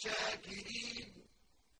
Jackie.